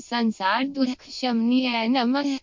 संसार दुख शमनीय नमः।